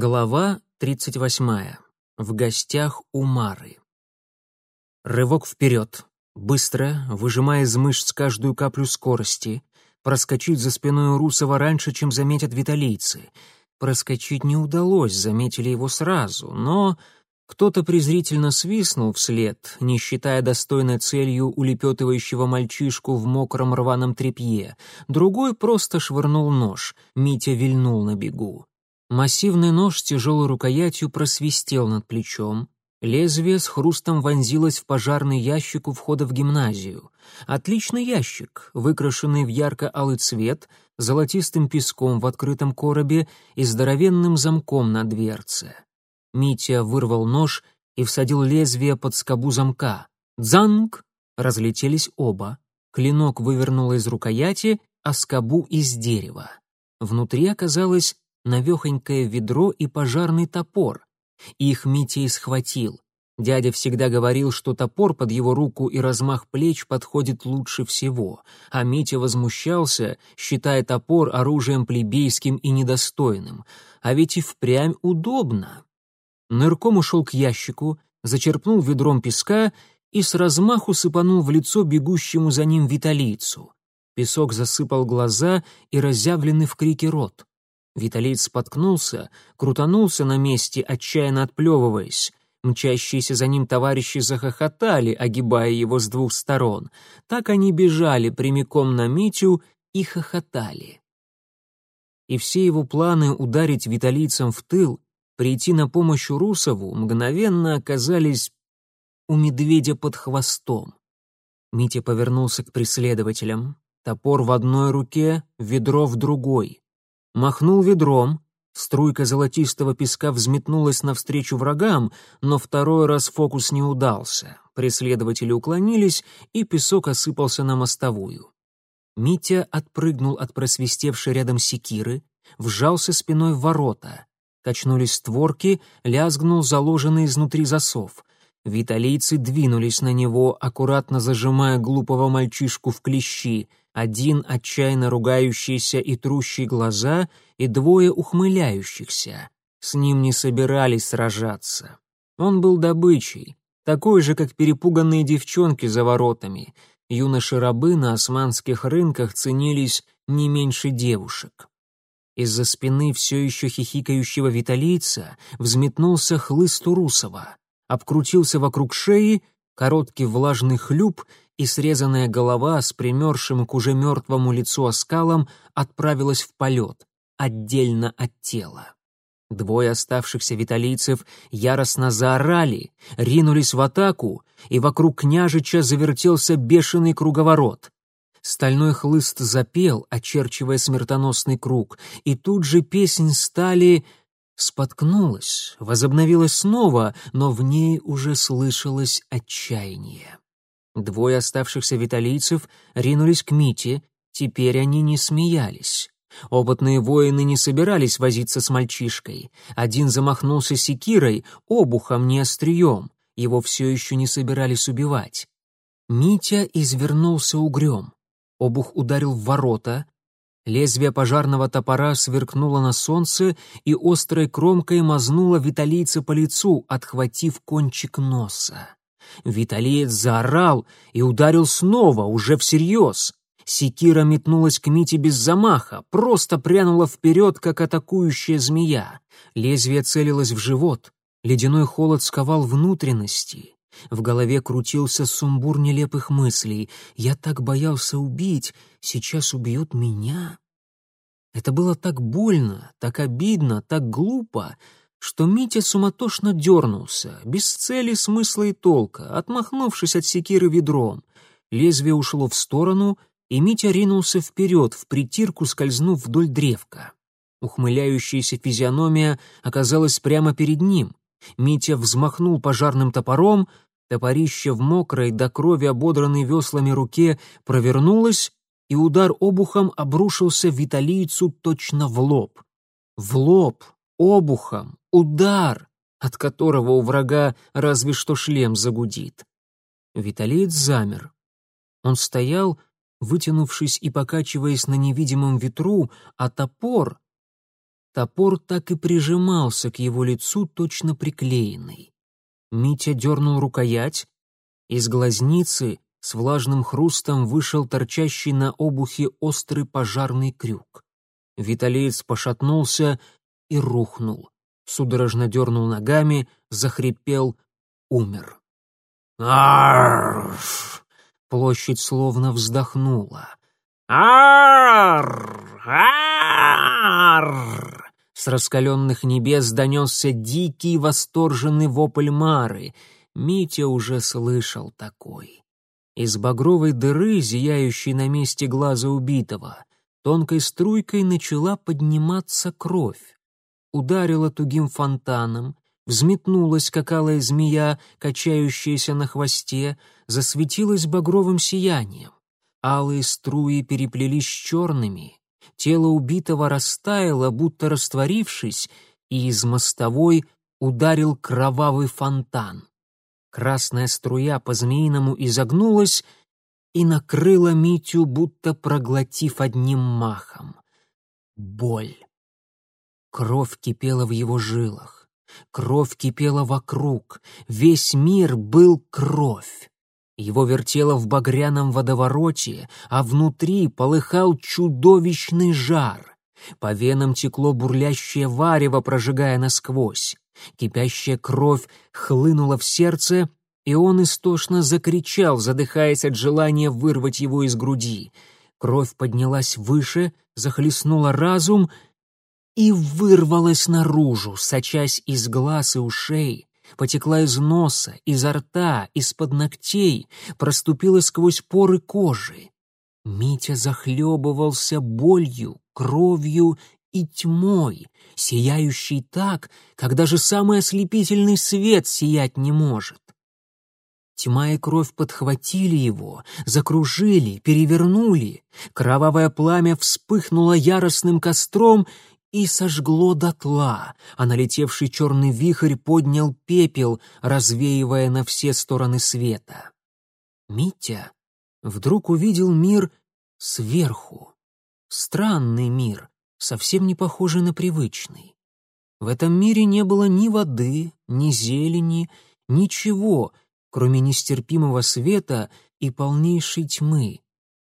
Глава 38. В гостях у Мары. Рывок вперед. Быстро, выжимая из мышц каждую каплю скорости. Проскочить за спиной Русова раньше, чем заметят виталийцы. Проскочить не удалось, заметили его сразу, но... Кто-то презрительно свистнул вслед, не считая достойной целью улепетывающего мальчишку в мокром рваном тряпье. Другой просто швырнул нож. Митя вильнул на бегу. Массивный нож с тяжелой рукоятью просвистел над плечом. Лезвие с хрустом вонзилось в пожарный ящик у входа в гимназию. Отличный ящик, выкрашенный в ярко-алый цвет, золотистым песком в открытом коробе и здоровенным замком на дверце. Митя вырвал нож и всадил лезвие под скобу замка. «Дзанг!» Разлетелись оба. Клинок вывернуло из рукояти, а скобу — из дерева. Внутри оказалось навехонькое ведро и пожарный топор. Их Митя и схватил. Дядя всегда говорил, что топор под его руку и размах плеч подходит лучше всего, а Митя возмущался, считая топор оружием плебейским и недостойным. А ведь и впрямь удобно. Нырком ушел к ящику, зачерпнул ведром песка и с размаху сыпанул в лицо бегущему за ним виталийцу. Песок засыпал глаза и разъявленный в крике рот. Виталиец споткнулся, крутанулся на месте, отчаянно отплевываясь. Мчащиеся за ним товарищи захохотали, огибая его с двух сторон. Так они бежали прямиком на Митю и хохотали. И все его планы ударить виталийцам в тыл, прийти на помощь Урусову, мгновенно оказались у медведя под хвостом. Митя повернулся к преследователям. Топор в одной руке, ведро в другой махнул ведром, струйка золотистого песка взметнулась навстречу врагам, но второй раз фокус не удался. Преследователи уклонились, и песок осыпался на мостовую. Митя отпрыгнул от просвистевшей рядом секиры, вжался спиной в ворота. Качнулись створки, лязгнул заложенный изнутри засов. Виталийцы двинулись на него, аккуратно зажимая глупого мальчишку в клещи один отчаянно ругающийся и трущий глаза, и двое ухмыляющихся. С ним не собирались сражаться. Он был добычей, такой же, как перепуганные девчонки за воротами. Юноши-рабы на османских рынках ценились не меньше девушек. Из-за спины все еще хихикающего виталийца взметнулся хлыст Урусова, обкрутился вокруг шеи, короткий влажный хлюп — и срезанная голова с примершим к уже мертвому лицу оскалом отправилась в полет, отдельно от тела. Двое оставшихся виталийцев яростно заорали, ринулись в атаку, и вокруг княжича завертелся бешеный круговорот. Стальной хлыст запел, очерчивая смертоносный круг, и тут же песнь стали споткнулась, возобновилась снова, но в ней уже слышалось отчаяние. Двое оставшихся виталийцев ринулись к Мите, теперь они не смеялись. Опытные воины не собирались возиться с мальчишкой. Один замахнулся секирой, обухом, не острием. Его все еще не собирались убивать. Митя извернулся угрем. Обух ударил в ворота. Лезвие пожарного топора сверкнуло на солнце и острой кромкой мазнуло виталийца по лицу, отхватив кончик носа. Виталиец заорал и ударил снова, уже всерьез. Секира метнулась к Мите без замаха, просто прянула вперед, как атакующая змея. Лезвие целилось в живот. Ледяной холод сковал внутренности. В голове крутился сумбур нелепых мыслей. «Я так боялся убить, сейчас убьют меня». Это было так больно, так обидно, так глупо, что Митя суматошно дернулся, без цели, смысла и толка, отмахнувшись от секиры ведром. Лезвие ушло в сторону, и Митя ринулся вперед, в притирку скользнув вдоль древка. Ухмыляющаяся физиономия оказалась прямо перед ним. Митя взмахнул пожарным топором, топорище в мокрой, до крови ободранной веслами руке провернулось, и удар обухом обрушился виталийцу точно в лоб. В лоб, обухом, Удар, от которого у врага разве что шлем загудит. Виталиец замер. Он стоял, вытянувшись и покачиваясь на невидимом ветру, а топор... топор так и прижимался к его лицу, точно приклеенный. Митя дернул рукоять, из глазницы с влажным хрустом вышел торчащий на обухе острый пожарный крюк. Виталиец пошатнулся и рухнул. Судорожно дернул ногами, захрипел, умер. Арф! Площадь словно вздохнула. Ар! Ар! С раскаленных небес донесся дикий восторженный вопль Мары. Митя уже слышал такой. Из багровой дыры, зияющей на месте глаза убитого, тонкой струйкой начала подниматься кровь. Ударила тугим фонтаном, взметнулась, как алая змея, качающаяся на хвосте, засветилась багровым сиянием. Алые струи переплелись с черными, тело убитого растаяло, будто растворившись, и из мостовой ударил кровавый фонтан. Красная струя по-змеиному изогнулась и накрыла Митю, будто проглотив одним махом. Боль. Кровь кипела в его жилах. Кровь кипела вокруг. Весь мир был кровь. Его вертело в багряном водовороте, а внутри полыхал чудовищный жар. По венам текло бурлящее варево, прожигая насквозь. Кипящая кровь хлынула в сердце, и он истошно закричал, задыхаясь от желания вырвать его из груди. Кровь поднялась выше, захлестнула разум и вырвалась наружу, сочась из глаз и ушей, потекла из носа, изо рта, из-под ногтей, проступила сквозь поры кожи. Митя захлебывался болью, кровью и тьмой, сияющей так, как даже самый ослепительный свет сиять не может. Тьма и кровь подхватили его, закружили, перевернули. Кровавое пламя вспыхнуло яростным костром и сожгло дотла, а налетевший черный вихрь поднял пепел, развеивая на все стороны света. Митя вдруг увидел мир сверху. Странный мир, совсем не похожий на привычный. В этом мире не было ни воды, ни зелени, ничего, кроме нестерпимого света и полнейшей тьмы,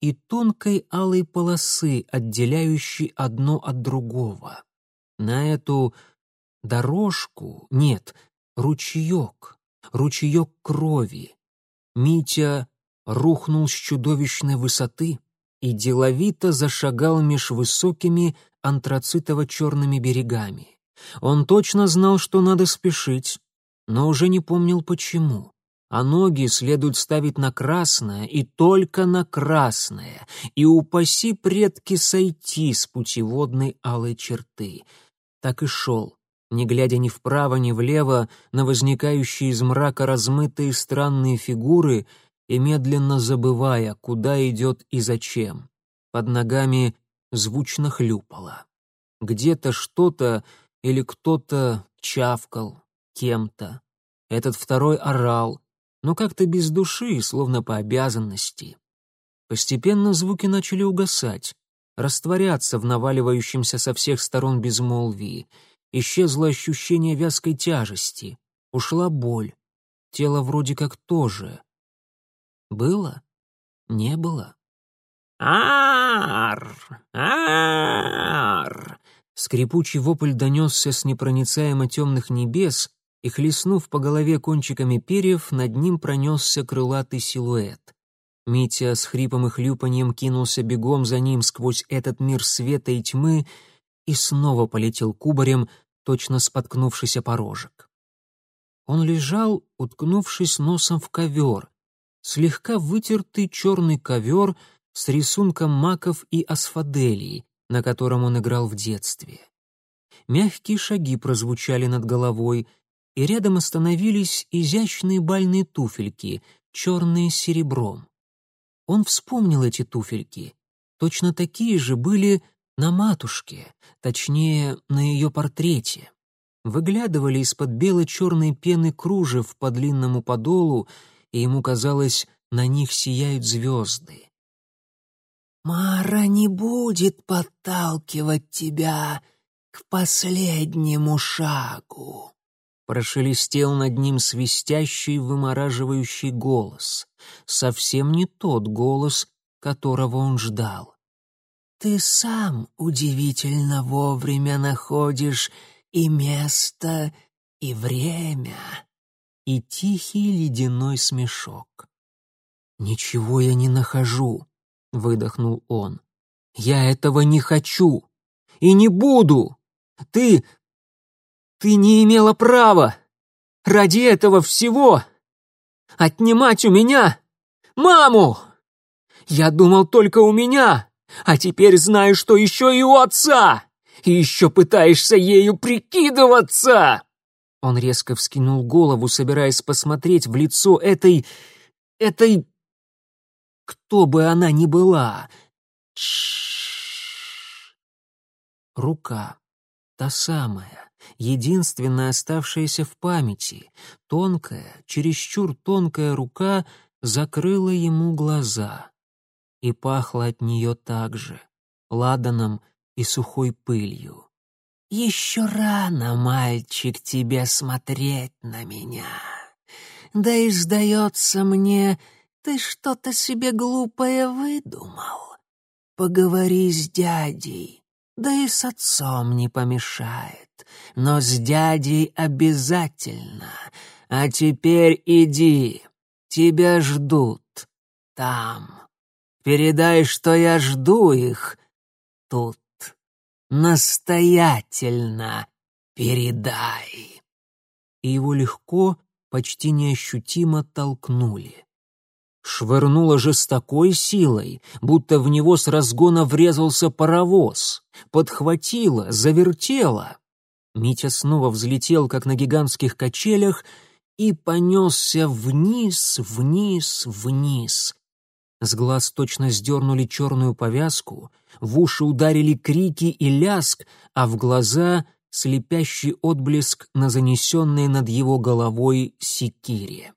и тонкой алой полосы, отделяющей одно от другого. На эту дорожку, нет, ручеек, ручеек крови. Митя рухнул с чудовищной высоты и деловито зашагал меж высокими антрацитово-черными берегами. Он точно знал, что надо спешить, но уже не помнил почему. А ноги следует ставить на красное и только на красное, и упаси предки сойти с путеводной алой черты. Так и шел, не глядя ни вправо, ни влево на возникающие из мрака размытые странные фигуры и медленно забывая, куда идет и зачем. Под ногами звучно хлюпало. Где-то что-то или кто-то чавкал кем-то. Этот второй орал, но как-то без души, словно по обязанности. Постепенно звуки начали угасать, растворяться в наваливающемся со всех сторон безмолвии. Исчезло ощущение вязкой тяжести, ушла боль. Тело вроде как тоже. Было? Не было? Ар! Ар! Скрипучий вопль донесся с непроницаемо темных небес, и, хлестнув по голове кончиками перьев, над ним пронесся крылатый силуэт. Митя с хрипом и хлюпаньем кинулся бегом за ним сквозь этот мир света и тьмы и снова полетел кубарем, точно споткнувшись о порожек. Он лежал, уткнувшись носом в ковер, слегка вытертый черный ковер — с рисунком маков и асфаделий, на котором он играл в детстве. Мягкие шаги прозвучали над головой, и рядом остановились изящные бальные туфельки, черные с серебром. Он вспомнил эти туфельки. Точно такие же были на матушке, точнее, на ее портрете. Выглядывали из-под бело-черной пены кружев по длинному подолу, и ему казалось, на них сияют звезды. «Мара не будет подталкивать тебя к последнему шагу. Прошелестел над ним свистящий, вымораживающий голос. Совсем не тот голос, которого он ждал. «Ты сам удивительно вовремя находишь и место, и время». И тихий ледяной смешок. «Ничего я не нахожу», — выдохнул он. «Я этого не хочу и не буду. Ты ты не имела права ради этого всего отнимать у меня маму. Я думал только у меня, а теперь знаю, что еще и у отца. И еще пытаешься ею прикидываться. Он резко вскинул голову, собираясь посмотреть в лицо этой... этой... кто бы она ни была. Рука. Та самая единственная оставшаяся в памяти, тонкая, чересчур тонкая рука закрыла ему глаза. И пахло от нее так же, ладаном и сухой пылью. «Еще рано, мальчик, тебе смотреть на меня. Да и, сдается мне, ты что-то себе глупое выдумал. Поговори с дядей, да и с отцом не помешает но с дядей обязательно. А теперь иди, тебя ждут там. Передай, что я жду их тут. Настоятельно передай. И его легко, почти неощутимо толкнули. Швырнуло же с такой силой, будто в него с разгона врезался паровоз. Подхватило, завертело. Митя снова взлетел, как на гигантских качелях, и понесся вниз, вниз, вниз. С глаз точно сдернули черную повязку, в уши ударили крики и ляск, а в глаза — слепящий отблеск на занесенной над его головой секире.